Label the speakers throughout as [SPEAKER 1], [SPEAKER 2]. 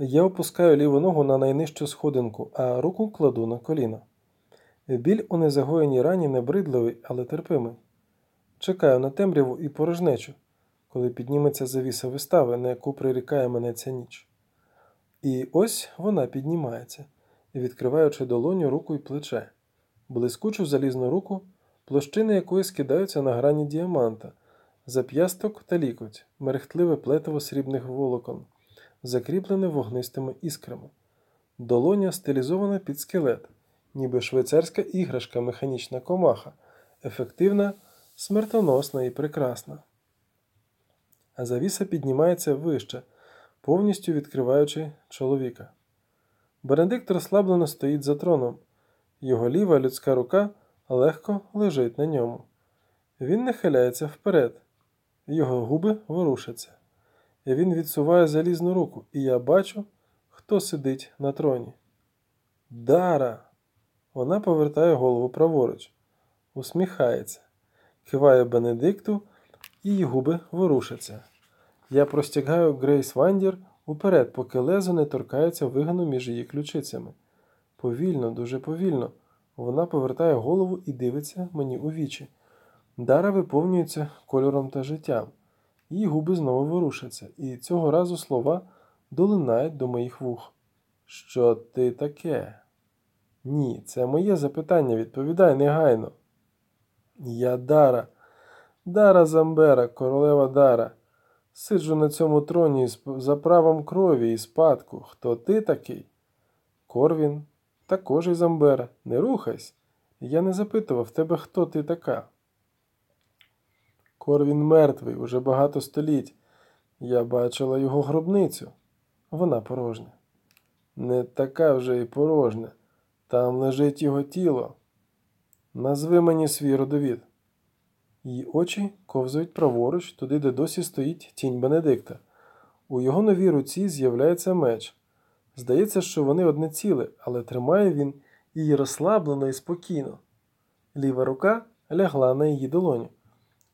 [SPEAKER 1] Я опускаю ліву ногу на найнижчу сходинку, а руку кладу на коліно. Біль у незагоєній рані небридливий, але терпимий. Чекаю на темряву і порожнечу, коли підніметься завіса вистави, на яку прирікає мене ця ніч. І ось вона піднімається, відкриваючи долоню руку і плече, блискучу залізну руку, площини якої скидаються на грані діаманта, зап'ясток та лікоть, мерехтливе плетиво срібних волокон, закріплене вогнистими іскрами. Долоня стилізована під скелет, ніби швейцарська іграшка механічна комаха, ефективна, смертоносна і прекрасна. А завіса піднімається вище, повністю відкриваючи чоловіка. Бенедикт розслаблено стоїть за троном, його ліва людська рука легко лежить на ньому. Він нахиляється вперед, його губи ворушаться. Він відсуває залізну руку, і я бачу, хто сидить на троні. Дара! Вона повертає голову праворуч, усміхається, киває Бенедикту, і її губи ворушаться. Я простягаю Грейс Вандір уперед, поки лезо не торкається вигину між її ключицями. Повільно, дуже повільно, вона повертає голову і дивиться мені у вічі. Дара виповнюється кольором та життям. Її губи знову ворушаться, і цього разу слова долинають до моїх вух. Що ти таке? Ні, це моє запитання. Відповідай негайно. Я Дара, Дара Замбера, королева Дара. Сиджу на цьому троні за правом крові і спадку. Хто ти такий? Корвін, також із Замбера. Не рухайся. Я не запитував тебе, хто ти така. Корвін мертвий уже багато століть. Я бачила його гробницю. Вона порожня. Не така вже і порожня. Там лежить його тіло. Назви мені свій родовід. Її очі ковзають праворуч, туди, де досі стоїть тінь Бенедикта. У його новій руці з'являється меч. Здається, що вони одне ціле, але тримає він її розслаблено і спокійно. Ліва рука лягла на її долоню.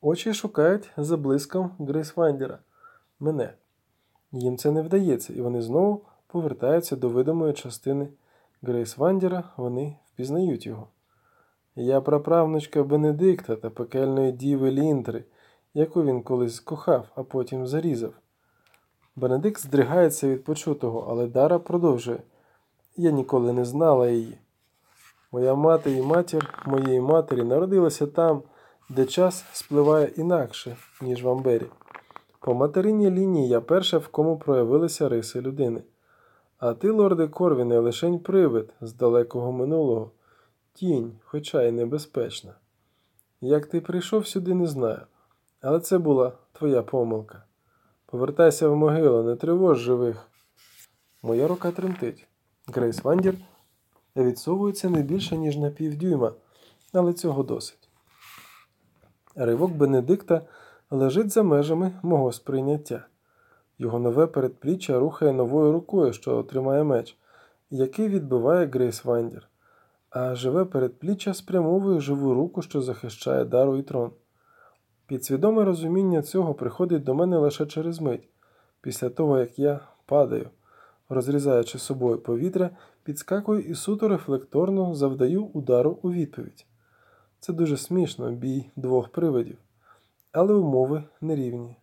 [SPEAKER 1] Очі шукають за блиском Грейсвандера. Мене. Їм це не вдається, і вони знову повертаються до видимої частини Грейсвандера, вони впізнають його. Я праправнучка Бенедикта та пекельної діви Лінтри, яку він колись кохав, а потім зарізав. Бенедикт здригається від почутого, але Дара продовжує. Я ніколи не знала її. Моя мати і матір моєї матері народилася там, де час спливає інакше, ніж в Амбері. По материнній лінії я перша, в кому проявилися риси людини. А ти, лорде Корвіне, лишень привид з далекого минулого, тінь, хоча й небезпечна. Як ти прийшов сюди, не знаю, але це була твоя помилка. Повертайся в могилу, не тривож живих. Моя рука тремтить. Грейс Вандір відсовується не більше, ніж на півдюйма, але цього досить. Ривок Бенедикта лежить за межами мого сприйняття. Його нове передпліччя рухає новою рукою, що тримає меч, який відбиває Грейс Вандір, а живе передпліччя спрямовує живу руку, що захищає дару і трон. Підсвідоме розуміння цього приходить до мене лише через мить, після того, як я падаю, розрізаючи собою повітря, підскакую і суто рефлекторно завдаю удару у відповідь. Це дуже смішно, бій двох привидів, але умови нерівні.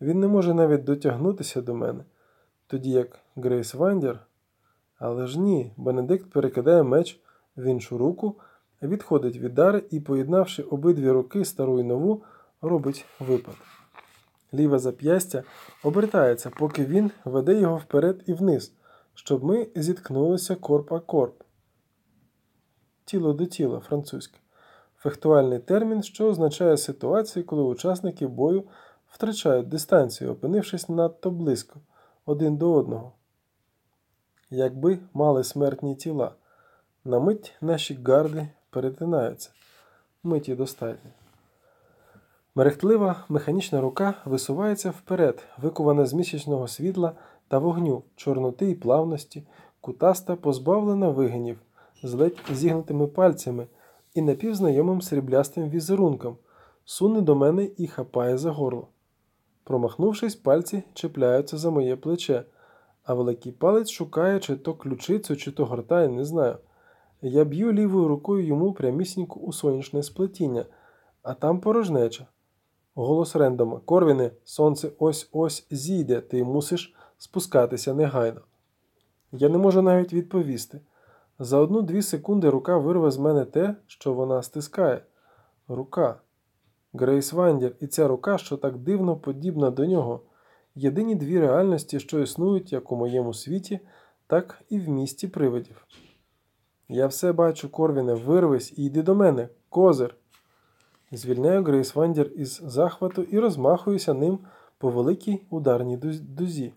[SPEAKER 1] Він не може навіть дотягнутися до мене, тоді як Грейс Вандір. Але ж ні, Бенедикт перекидає меч в іншу руку, відходить від дари і, поєднавши обидві руки стару і нову, робить випад. Ліве зап'ястя обертається, поки він веде його вперед і вниз, щоб ми зіткнулися корп а корп. Тіло до тіла французьке. Фехтуальний термін, що означає ситуацію, коли учасники бою втрачають дистанцію, опинившись надто близько один до одного. Якби мали смертні тіла, на мить наші гарди перетинаються, миті достатньо. Мерехтлива механічна рука висувається вперед, викувана з місячного світла та вогню, чорноти і плавності, кутаста, позбавлена вигинів, з ледь зігнутими пальцями і напівзнайомим сріблястим візерунком, суне до мене і хапає за горло. Промахнувшись, пальці чіпляються за моє плече, а великий палець шукає чи то ключицю, чи то гортає, не знаю. Я б'ю лівою рукою йому прямісінько у сонячне сплетіння, а там порожнеча. Голос Рендома. Корвіне, сонце ось ось зійде, ти мусиш спускатися негайно. Я не можу навіть відповісти. За одну-дві секунди рука вирве з мене те, що вона стискає. Рука. Грейс Вандір і ця рука, що так дивно подібна до нього. Єдині дві реальності, що існують як у моєму світі, так і в місті привидів. Я все бачу, Корвіне, вирвись і йди до мене, козир. Звільняю Грейс Вандір із захвату і розмахуюся ним по великій ударній дузі.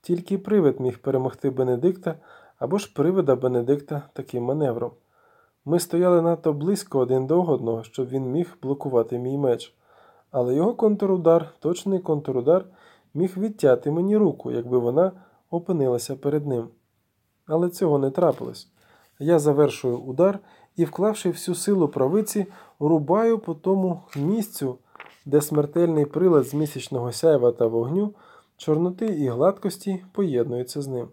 [SPEAKER 1] Тільки привид міг перемогти Бенедикта або ж привида Бенедикта таким маневром. Ми стояли надто близько один до одного, щоб він міг блокувати мій меч. Але його контрудар, точний контрудар, міг відтяти мені руку, якби вона опинилася перед ним. Але цього не трапилось. Я завершую удар і, вклавши всю силу правиці, рубаю по тому місцю, де смертельний прилад з місячного сяйва та вогню, чорноти і гладкості поєднуються з ним.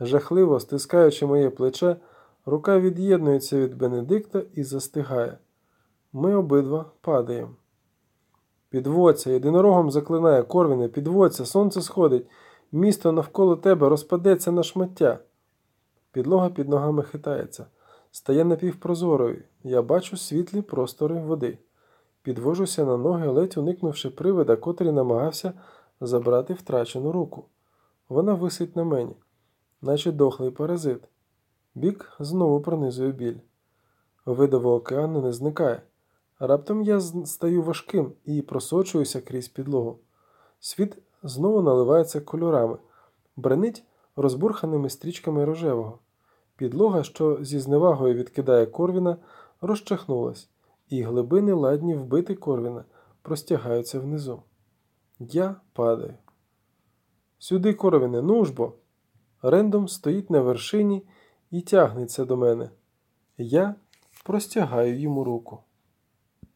[SPEAKER 1] Жахливо стискаючи моє плече, рука від'єднується від Бенедикта і застигає. Ми обидва падаємо. Підводься, єдинорогом заклинає Корвіне, підводься, сонце сходить, місто навколо тебе розпадеться на шмаття. Підлога під ногами хитається, стає напівпрозорою. Я бачу світлі простори води. Підвожуся на ноги, ледь уникнувши привида, котрий намагався забрати втрачену руку. Вона висить на мені, наче дохлий паразит. Бік знову пронизує біль. Видово океану не зникає. Раптом я стаю важким і просочуюся крізь підлогу. Світ знову наливається кольорами, бренить розбурханими стрічками рожевого. Підлога, що зі зневагою відкидає Корвіна, розчахнулась, і глибини ладні вбити Корвіна простягаються внизу. Я падаю. Сюди, Корвіне, ну ж. Рендом стоїть на вершині і тягнеться до мене. Я простягаю йому руку.